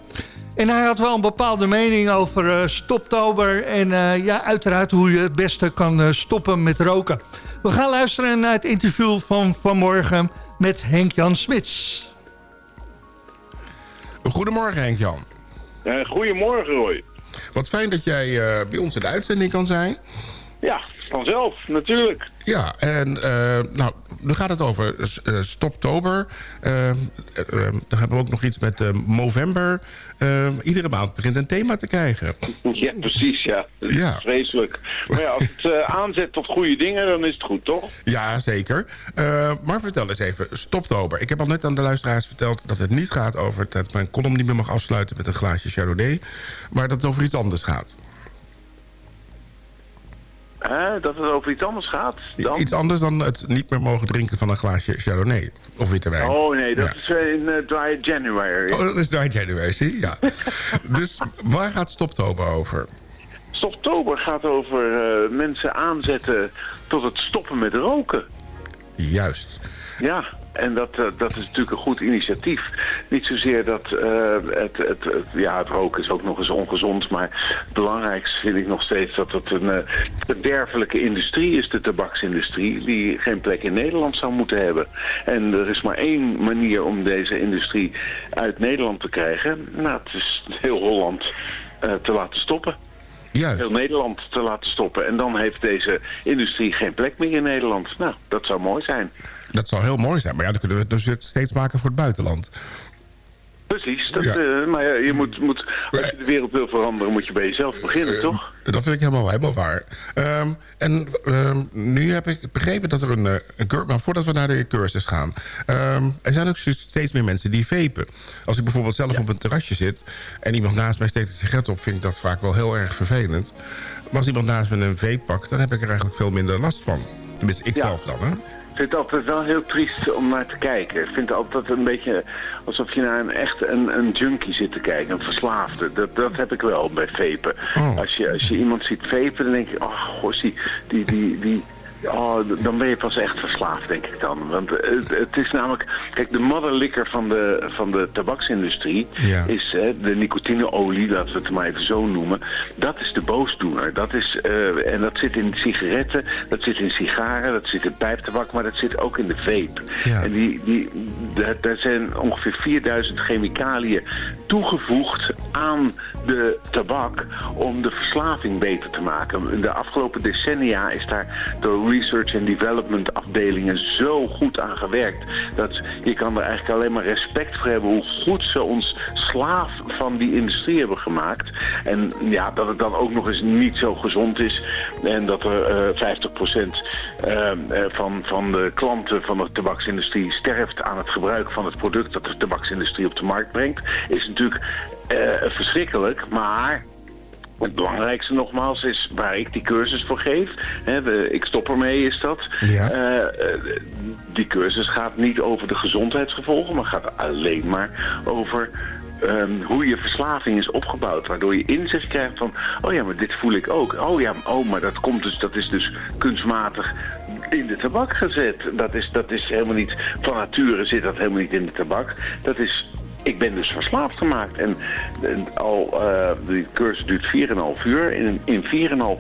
Speaker 3: En hij had wel een bepaalde mening over stoptober... en ja, uiteraard hoe je het beste kan stoppen met roken. We gaan luisteren naar het interview van vanmorgen met Henk-Jan Smits.
Speaker 10: Goedemorgen Henk-Jan.
Speaker 11: Eh, goedemorgen Roy.
Speaker 10: Wat fijn dat jij eh, bij ons in de uitzending kan zijn.
Speaker 11: Ja, vanzelf, natuurlijk.
Speaker 10: Ja, en eh, nou, nu gaat het over eh, Stoptober. Eh, eh, dan hebben we ook nog iets met Movember. Iedere maand begint een thema te krijgen.
Speaker 11: Ja, precies, ja. Dat is
Speaker 10: Ja.
Speaker 11: vreselijk. Maar ja, als het aanzet tot goede dingen, dan is het goed, toch?
Speaker 10: Ja, zeker. Maar vertel eens even, Stoptober. Ik heb al net aan de luisteraars verteld dat het niet gaat over... dat mijn column niet meer mag afsluiten met een glaasje Chardonnay... maar dat het over iets anders gaat.
Speaker 11: Hè, dat het over iets anders gaat. Dan?
Speaker 10: Iets anders dan het niet meer mogen drinken van een glaasje Chardonnay. Of witte wijn.
Speaker 11: Oh nee, dat
Speaker 10: Ja.
Speaker 11: is eh, in eh, Dry January.
Speaker 10: Oh, dat is Dry January, zie je? Ja. (laughs) dus waar gaat Stoptober over?
Speaker 11: Stoptober gaat over eh, mensen aanzetten tot het stoppen met roken.
Speaker 10: Juist.
Speaker 11: Ja, en dat, eh, dat is natuurlijk een goed initiatief. Niet zozeer dat eh, het, het, het- ja, het roken is ook nog eens ongezond, maar het belangrijkste vind ik nog steeds dat het een verderfelijke industrie is, de tabaksindustrie, die geen plek in Nederland zou moeten hebben. En er is maar één manier om deze industrie uit Nederland te krijgen. Nou, het is heel Holland te laten stoppen.
Speaker 10: Juist.
Speaker 11: Heel Nederland te laten stoppen. En dan heeft deze industrie geen plek meer in Nederland. Nou, dat zou mooi zijn.
Speaker 10: Dat zou heel mooi zijn. Maar ja, dan kunnen we het dus steeds maken voor het buitenland.
Speaker 11: Precies, dat,
Speaker 10: Ja.
Speaker 11: eh, maar ja, je moet, moet, als je de wereld wil veranderen, moet je bij jezelf beginnen, toch?
Speaker 10: Dat vind ik helemaal, helemaal waar. Ehm, en ehm, nu heb ik begrepen dat er een, eh, een cursus... Maar voordat we naar de cursus gaan... ehm, er zijn ook steeds meer mensen die vapen. Als ik bijvoorbeeld zelf op een terrasje zit... en iemand naast mij steekt een sigaret op... vind ik dat vaak wel heel erg vervelend. Maar als iemand naast me een vape pakt... dan heb ik er eigenlijk veel minder last van. Tenminste, ik zelf dan, hè?
Speaker 11: Ik vind het altijd wel heel triest om naar te kijken. Ik vind het altijd een beetje alsof je naar een echt een, een junkie zit te kijken, een verslaafde. Dat, dat heb ik wel bij vapen.
Speaker 10: Oh.
Speaker 11: Als, je, als je iemand ziet vapen, dan denk je, oh gossie, die, die, die, oh, dan ben je pas echt verslaafd, denk ik dan. Want het, het is namelijk, kijk, de motherlikker van de, van de tabaksindustrie
Speaker 10: Ja.
Speaker 11: is hè, de nicotineolie, laten we het maar even zo noemen. Dat is de boosdoener. Dat is, eh, en dat zit in sigaretten, dat zit in sigaren, dat zit in pijptabak, maar dat zit ook in de vape.
Speaker 10: Ja.
Speaker 11: En die, die, daar, daar zijn ongeveer 4000 chemicaliën toegevoegd aan de tabak om de verslaving beter te maken. De afgelopen decennia is daar door research en development afdelingen zo goed aan gewerkt dat je kan er eigenlijk alleen maar respect voor hebben hoe goed ze ons slaaf van die industrie hebben gemaakt. En ja, dat het dan ook nog eens niet zo gezond is en dat er eh 50% eh, eh, van, van de klanten van de tabaksindustrie sterft aan het gebruik van het product dat de tabaksindustrie op de markt brengt, is natuurlijk eh, verschrikkelijk. Maar het belangrijkste nogmaals is waar ik die cursus voor geef. Hè, de, ik stop ermee is dat.
Speaker 10: Ja.
Speaker 11: Eh, die cursus gaat niet over de gezondheidsgevolgen, maar gaat alleen maar over ehm, hoe je verslaving is opgebouwd. Waardoor je inzicht krijgt van, oh ja, maar dit voel ik ook. Oh ja, oh, maar dat, komt dus, dat is dus kunstmatig in de tabak gezet. Dat is, dat is helemaal niet, van nature zit dat helemaal niet in de tabak. Dat is ik ben dus verslaafd gemaakt. En, en al, eh die cursus duurt 4,5 uur. In, in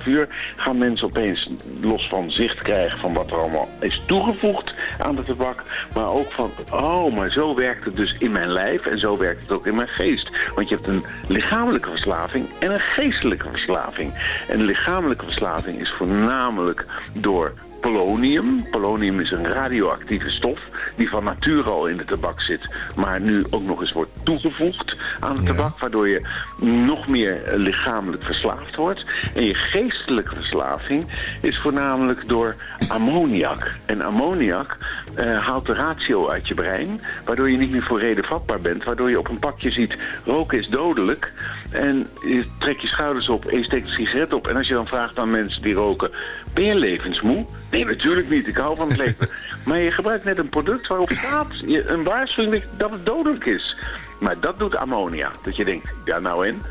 Speaker 11: 4,5 uur gaan mensen opeens los van zicht krijgen van wat er allemaal is toegevoegd aan de tabak. Maar ook van, oh, maar zo werkt het dus in mijn lijf en zo werkt het ook in mijn geest. Want je hebt een lichamelijke verslaving en een geestelijke verslaving. En de lichamelijke verslaving is voornamelijk door polonium. Polonium is een radioactieve stof die van nature al in de tabak zit, maar nu ook nog eens wordt toegevoegd aan de tabak, waardoor je nog meer lichamelijk verslaafd wordt. En je geestelijke verslaving is voornamelijk door ammoniak. En ammoniak eh, haalt de ratio uit je brein, waardoor je niet meer voor reden vatbaar bent, waardoor je op een pakje ziet, roken is dodelijk. En je trekt je schouders op en je steekt een sigaret op. En als je dan vraagt aan mensen die roken, ben je levensmoe? Nee, natuurlijk niet. Ik hou van het leven. (laughs) maar je gebruikt net een product waarop staat een waarschuwing dat het dodelijk is. Maar dat doet ammonia. Dat je denkt, ja nou en?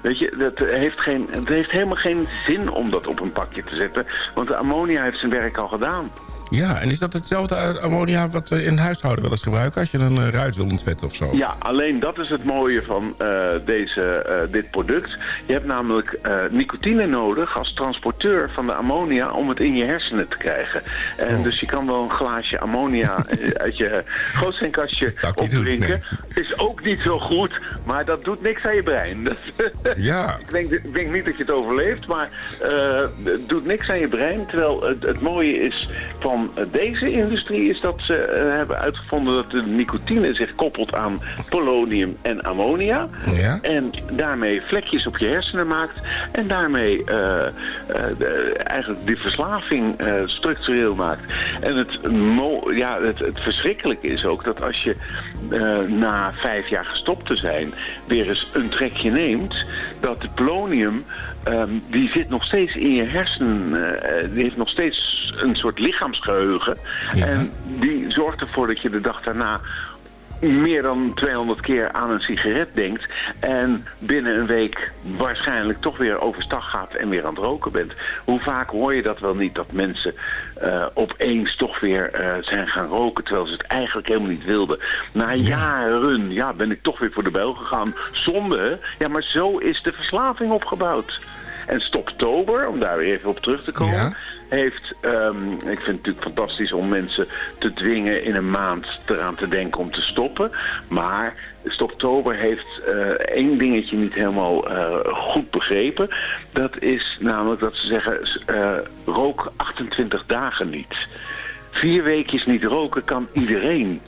Speaker 11: Weet je, dat heeft geen, het heeft helemaal geen zin om dat op een pakje te zetten. Want de ammonia heeft zijn werk al gedaan.
Speaker 10: Ja, en is dat hetzelfde ammonia wat we in huishouden wel eens gebruiken... als je een eh, ruit wil ontvetten of zo?
Speaker 11: Ja, alleen dat is het mooie van eh, deze, eh, dit product. Je hebt namelijk nicotine nodig als transporteur van de ammonia om het in je hersenen te krijgen. En dus je kan wel een glaasje ammonia (laughs) uit je gootseenkastje opdrinken. Is ook niet zo goed, maar dat doet niks aan je brein. Dat- (laughs)
Speaker 10: Ja.
Speaker 11: ik, denk, ik denk niet dat je het overleeft, maar het doet niks aan je brein. Terwijl het, het mooie is van deze industrie is dat ze eh, hebben uitgevonden dat de nicotine zich koppelt aan polonium en ammonia.
Speaker 10: Ja.
Speaker 11: En daarmee vlekjes op je hersenen maakt. En daarmee eh, eh, de- eigenlijk die verslaving structureel maakt. En het, ja, het, het verschrikkelijke is ook dat als je na vijf jaar gestopt te zijn weer eens een trekje neemt, dat het polonium, ehm, die zit nog steeds in je hersenen, eh, die heeft nog steeds een soort lichaamsgeheugen. En die zorgt ervoor dat je de dag daarna meer dan 200 keer aan een sigaret denkt en binnen een week waarschijnlijk toch weer overstag gaat en weer aan het roken bent. Hoe vaak hoor je dat wel niet dat mensen eh, opeens toch weer eh, zijn gaan roken terwijl ze het eigenlijk helemaal niet wilden. Na jaren ja, ben ik toch weer voor de bel gegaan. Zonde, ja, maar zo is de verslaving opgebouwd. En Stoptober, om daar weer even op terug te komen, heeft, ehm, ik vind het natuurlijk fantastisch om mensen te dwingen in een maand eraan te denken om te stoppen. Maar Stoptober heeft eh, één dingetje niet helemaal eh, goed begrepen. Dat is namelijk dat ze zeggen, eh, rook 28 dagen niet. Vier weekjes niet roken kan iedereen.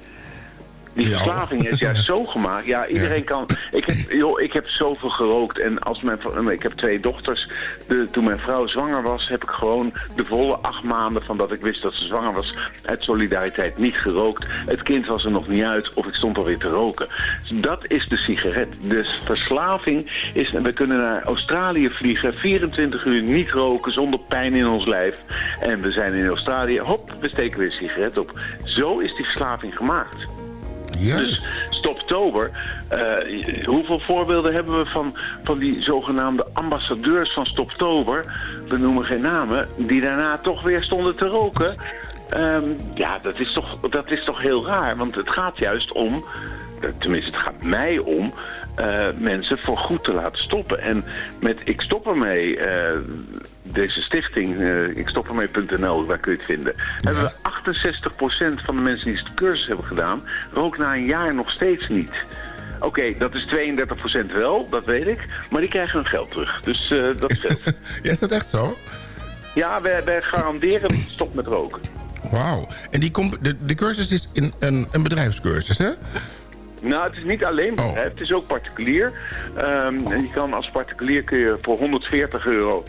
Speaker 11: Die verslaving is juist zo gemaakt. Ja, iedereen kan... Ik heb, joh, ik heb zoveel gerookt. En als mijn, ik heb twee dochters. De, toen mijn vrouw zwanger was, heb ik gewoon de volle acht maanden... van dat ik wist dat ze zwanger was, uit solidariteit niet gerookt. Het kind was er nog niet uit of ik stond alweer te roken. Dat is de sigaret. Dus verslaving is... We kunnen naar Australië vliegen, 24 uur niet roken... zonder pijn in ons lijf. En we zijn in Australië, hop, we steken weer een sigaret op. Zo is die verslaving gemaakt. Dus Stoptober, eh, hoeveel voorbeelden hebben we van, van die zogenaamde ambassadeurs van Stoptober, we noemen geen namen, die daarna toch weer stonden te roken? Ehm, ja, dat is, toch, dat is toch heel raar, want het gaat juist om, eh, tenminste het gaat mij om, eh, mensen voor goed te laten stoppen. En met Ik Stop Ermee, eh, deze stichting, eh ikstoppermee.nl, waar kun je het vinden, hebben we 68% van de mensen die de cursus hebben gedaan, rookt na een jaar nog steeds niet. Oké, dat is 32% wel, dat weet ik, maar die krijgen hun geld terug. Dus eh, dat scheelt. (laughs)
Speaker 10: Ja, is dat echt zo?
Speaker 11: ja, wij, wij garanderen stopt met roken.
Speaker 10: Wauw. En die comp- de, de cursus is in, een, een bedrijfscursus, hè?
Speaker 11: Nou, het is niet alleen bedrijf, het is ook particulier. Ehm, en je kan als particulier kun je voor 140 euro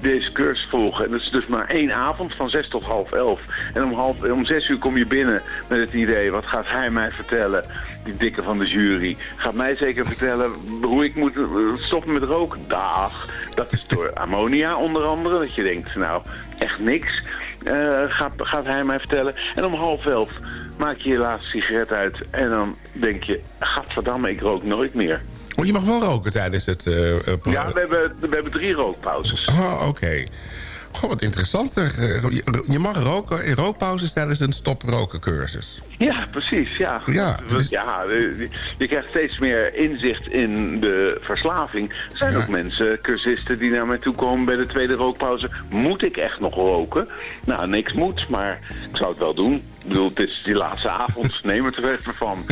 Speaker 11: deze cursus volgen. En dat is dus maar één avond van 6 tot half 11. En om, half, om 6 uur kom je binnen met het idee, wat gaat hij mij vertellen, die dikke van de jury. Gaat mij zeker vertellen hoe ik moet eh, stoppen met roken. Dag. Dat is door ammonia onder andere. Dat je denkt, nou, echt niks. eh, gaat, gaat hij mij vertellen. En om half elf maak je je laatste sigaret uit. En dan denk je, gadverdamme, ik rook nooit meer.
Speaker 10: Oh, je mag wel roken tijdens het... pro-
Speaker 11: Ja, we hebben, we hebben drie rookpauzes.
Speaker 10: Oh, oké. Goh, wat interessant. Eh, Je, mag roken in rookpauzes tijdens een stoproken cursus.
Speaker 11: Ja, precies. Ja,
Speaker 10: Ja,
Speaker 11: Want, ja je krijgt steeds meer inzicht in de verslaving. Er zijn ook mensen, cursisten, die naar mij toe komen bij de tweede rookpauze. Moet ik echt nog roken? Nou, niks moet, maar ik zou het wel doen. Ik bedoel, het is die laatste avond. (laughs) Neem het er even van.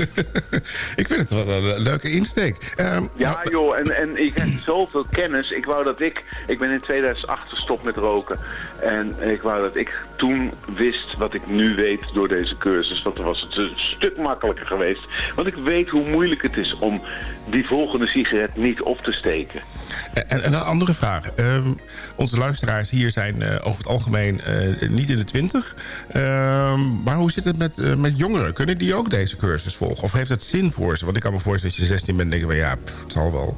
Speaker 10: Ik vind het wel een leuke insteek. Ehm,
Speaker 11: Ja, joh, en, en je krijgt zoveel kennis. Ik wou dat ik... Ik ben in 2008 gestopt met roken. En ik wou dat ik toen wist wat ik nu weet door deze cursus. Want dan was het een stuk makkelijker geweest. Want ik weet hoe moeilijk het is om die volgende sigaret niet op te steken.
Speaker 10: En, en een andere vraag. Ehm, onze luisteraars hier zijn eh, over het algemeen eh, niet in de twintig. Ehm, maar hoe zit het met, eh, met jongeren? Kunnen die ook deze cursus volgen? Of heeft het zin voor ze? Want ik kan me voorstellen dat je 16 bent en denk van ja, pff, het zal wel.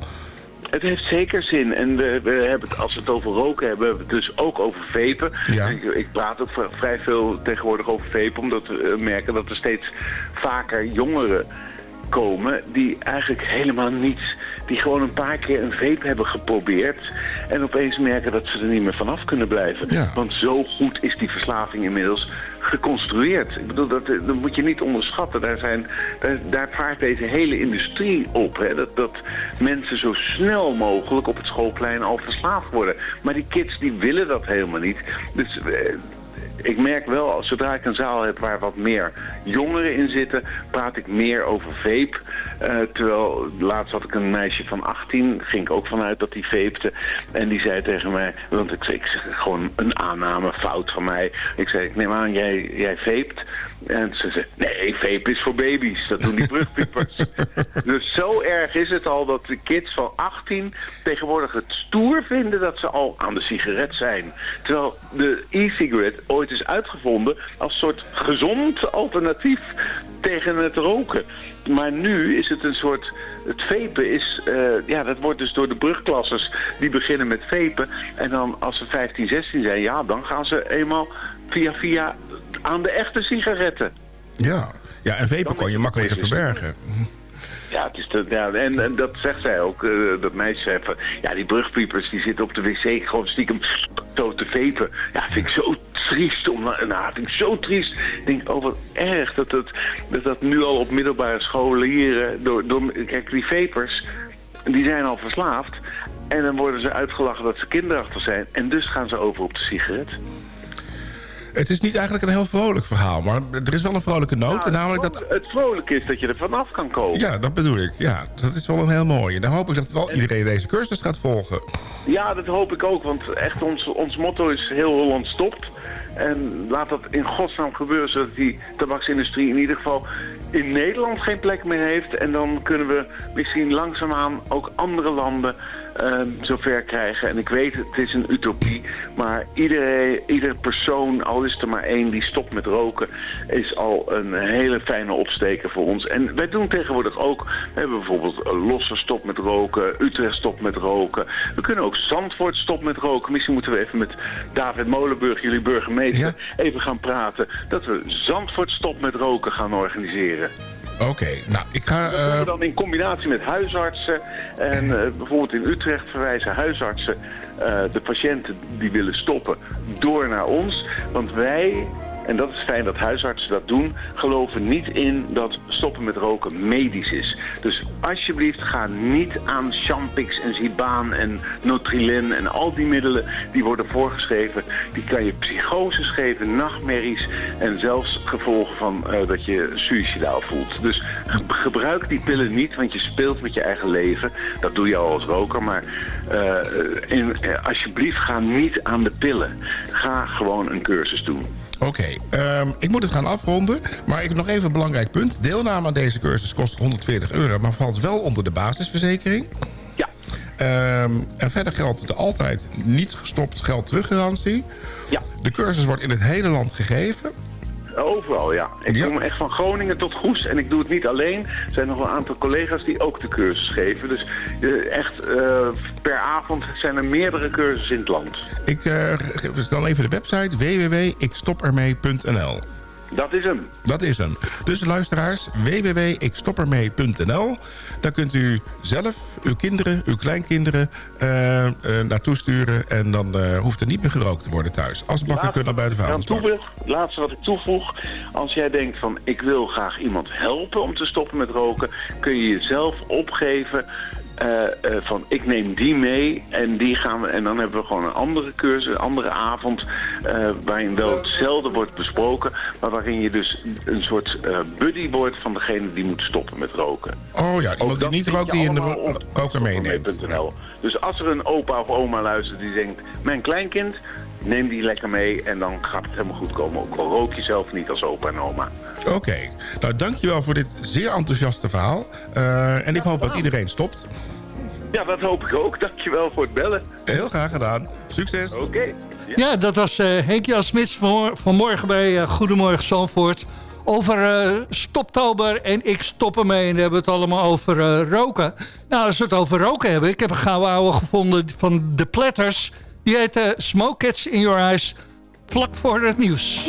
Speaker 11: Het heeft zeker zin. En we, we hebben het, als we het over roken hebben, hebben we het dus ook over vapen. Ik, ik praat ook vrij veel tegenwoordig over vapen, omdat we eh, merken dat er steeds vaker jongeren komen die eigenlijk helemaal niet, die gewoon een paar keer een vape hebben geprobeerd En opeens merken dat ze er niet meer vanaf kunnen blijven.
Speaker 10: Ja.
Speaker 11: Want zo goed is die verslaving inmiddels geconstrueerd. Ik bedoel, dat, dat moet je niet onderschatten. Daar, zijn, daar, vaart deze hele industrie op. Hè? Dat, dat mensen zo snel mogelijk op het schoolplein al verslaafd worden. Maar die kids die willen dat helemaal niet. Dus... eh, ik merk wel, zodra ik een zaal heb waar wat meer jongeren in zitten, praat ik meer over vape. Eh, terwijl laatst had ik een meisje van 18, ging ik ook vanuit dat die vapte. En die zei tegen mij, want ik, zeg gewoon een aanname, fout van mij. Ik zei, ik neem aan, jij, jij vapet. En ze zei, nee, vape is voor baby's. Dat doen die brugpiepers. (laughs) dus zo erg is het al dat de kids van 18 tegenwoordig het stoer vinden dat ze al aan de sigaret zijn. Terwijl de e-cigarette ooit is uitgevonden als soort gezond alternatief tegen het roken. Maar nu is het een soort... Het vapen is... eh, ja, dat wordt dus door de brugklassers die beginnen met vapen. En dan als ze 15, 16 zijn, ja, dan gaan ze eenmaal via via aan de echte sigaretten.
Speaker 10: Ja, ja en vapen kon je makkelijker verbergen.
Speaker 11: Ja, het is de, ja en, en dat zegt zij ook, eh, dat meisje zei van... Ja, die brugpiepers die zitten op de wc gewoon stiekem zo te vapen. Ja, vind ik zo triest. Om, nou, vind ik zo triest. Ik denk, oh wat erg dat dat, dat, dat nu al op middelbare scholen hier... Door, door, kijk, die vapers, die zijn al verslaafd. En dan worden ze uitgelachen dat ze kinderachtig zijn. En dus gaan ze over op de sigaret.
Speaker 10: Het is niet eigenlijk een heel vrolijk verhaal, maar er is wel een vrolijke noot. namelijk dat...
Speaker 11: Het vrolijke is dat je er vanaf kan komen.
Speaker 10: Ja, dat bedoel ik. Ja, dat is wel een heel mooie. Dan hoop ik dat wel iedereen deze cursus gaat volgen.
Speaker 11: Ja, dat hoop ik ook, want echt ons, ons motto is heel Holland stopt. En laat dat in godsnaam gebeuren, zodat die tabaksindustrie in ieder geval in Nederland geen plek meer heeft. En dan kunnen we misschien langzaamaan ook andere landen ehm, zover krijgen. En ik weet, het is een utopie, maar iedereen, ieder persoon, al is er maar één die stopt met roken, is al een hele fijne opsteker voor ons. En wij doen tegenwoordig ook, we hebben bijvoorbeeld eh, Losse stop met roken, Utrecht stop met roken. We kunnen ook Zandvoort stop met roken. Misschien moeten we even met David Molenburg, jullie burgemeester, even gaan praten. Dat we Zandvoort stop met roken gaan organiseren.
Speaker 10: Oké, nou, ik ga...
Speaker 11: Dat doen we dan in combinatie met huisartsen. En eh, bijvoorbeeld in Utrecht verwijzen huisartsen eh, de patiënten die willen stoppen door naar ons. Want wij, en dat is fijn dat huisartsen dat doen, geloven niet in dat stoppen met roken medisch is. Dus alsjeblieft ga niet aan Champix en Zibaan en Notrilin en al die middelen die worden voorgeschreven. Die kan je psychoses geven, nachtmerries en zelfs gevolgen van eh, dat je suicidaal voelt. Dus ge- gebruik die pillen niet, want je speelt met je eigen leven. Dat doe je al als roker, maar eh, in, eh, alsjeblieft ga niet aan de pillen. Ga gewoon een cursus doen.
Speaker 10: Oké, ehm, ik moet het gaan afronden. Maar ik heb nog even een belangrijk punt. Deelname aan deze cursus kost 140 euro... maar valt wel onder de basisverzekering.
Speaker 11: Ja.
Speaker 10: Ehm, en verder geldt de altijd niet gestopt geld teruggarantie.
Speaker 11: Ja.
Speaker 10: De cursus wordt in het hele land gegeven.
Speaker 11: Overal, ja. Ik kom echt van Groningen tot Goes en ik doe het niet alleen. Er zijn nog een aantal collega's die ook de cursus geven. Dus eh, echt eh, per avond zijn er meerdere cursussen in het land.
Speaker 10: Ik eh, geef dus dan even de website www.ikstopermee.nl
Speaker 11: Dat is hem.
Speaker 10: Dat is hem. Dus luisteraars, www.ikstoppermee.nl. Daar kunt u zelf, uw kinderen, uw kleinkinderen eh, eh, naartoe sturen. En dan eh, hoeft er niet meer gerookt te worden thuis. Asbakken
Speaker 11: Laatste
Speaker 10: kunnen bij de vuilnisbak.
Speaker 11: Het laatste wat ik toevoeg. Als jij denkt van ik wil graag iemand helpen om te stoppen met roken. Kun je jezelf opgeven. Eh, eh, van ik neem die mee en die gaan we en dan hebben we gewoon een andere cursus, een andere avond eh, waarin wel hetzelfde wordt besproken, maar waarin je dus een soort buddy wordt van degene die moet stoppen met roken.
Speaker 10: Oh ja, iemand die niet rookt die in de roker meeneemt.
Speaker 11: Dus als er een opa of oma luistert die denkt, mijn kleinkind, neem die lekker mee en dan gaat het helemaal goed komen. Ook al rook je zelf niet als opa en oma.
Speaker 10: Oké, nou dankjewel voor dit zeer enthousiaste verhaal. En ik hoop dat iedereen stopt.
Speaker 11: Ja, dat hoop ik ook. Dankjewel voor het bellen.
Speaker 10: Heel graag gedaan. Succes.
Speaker 11: Oké.
Speaker 3: Ja, dat was eh Henk-Jan Smits van, vanmorgen bij eh, Goedemorgen Zandvoort. Over eh, Stoptober en ik stop ermee. En we hebben het allemaal over eh, roken. Nou, als we het over roken hebben. Ik heb een gouden ouwe gevonden van de Platters. Die heet Smoke Cats in Your Eyes. Vlak voor het nieuws.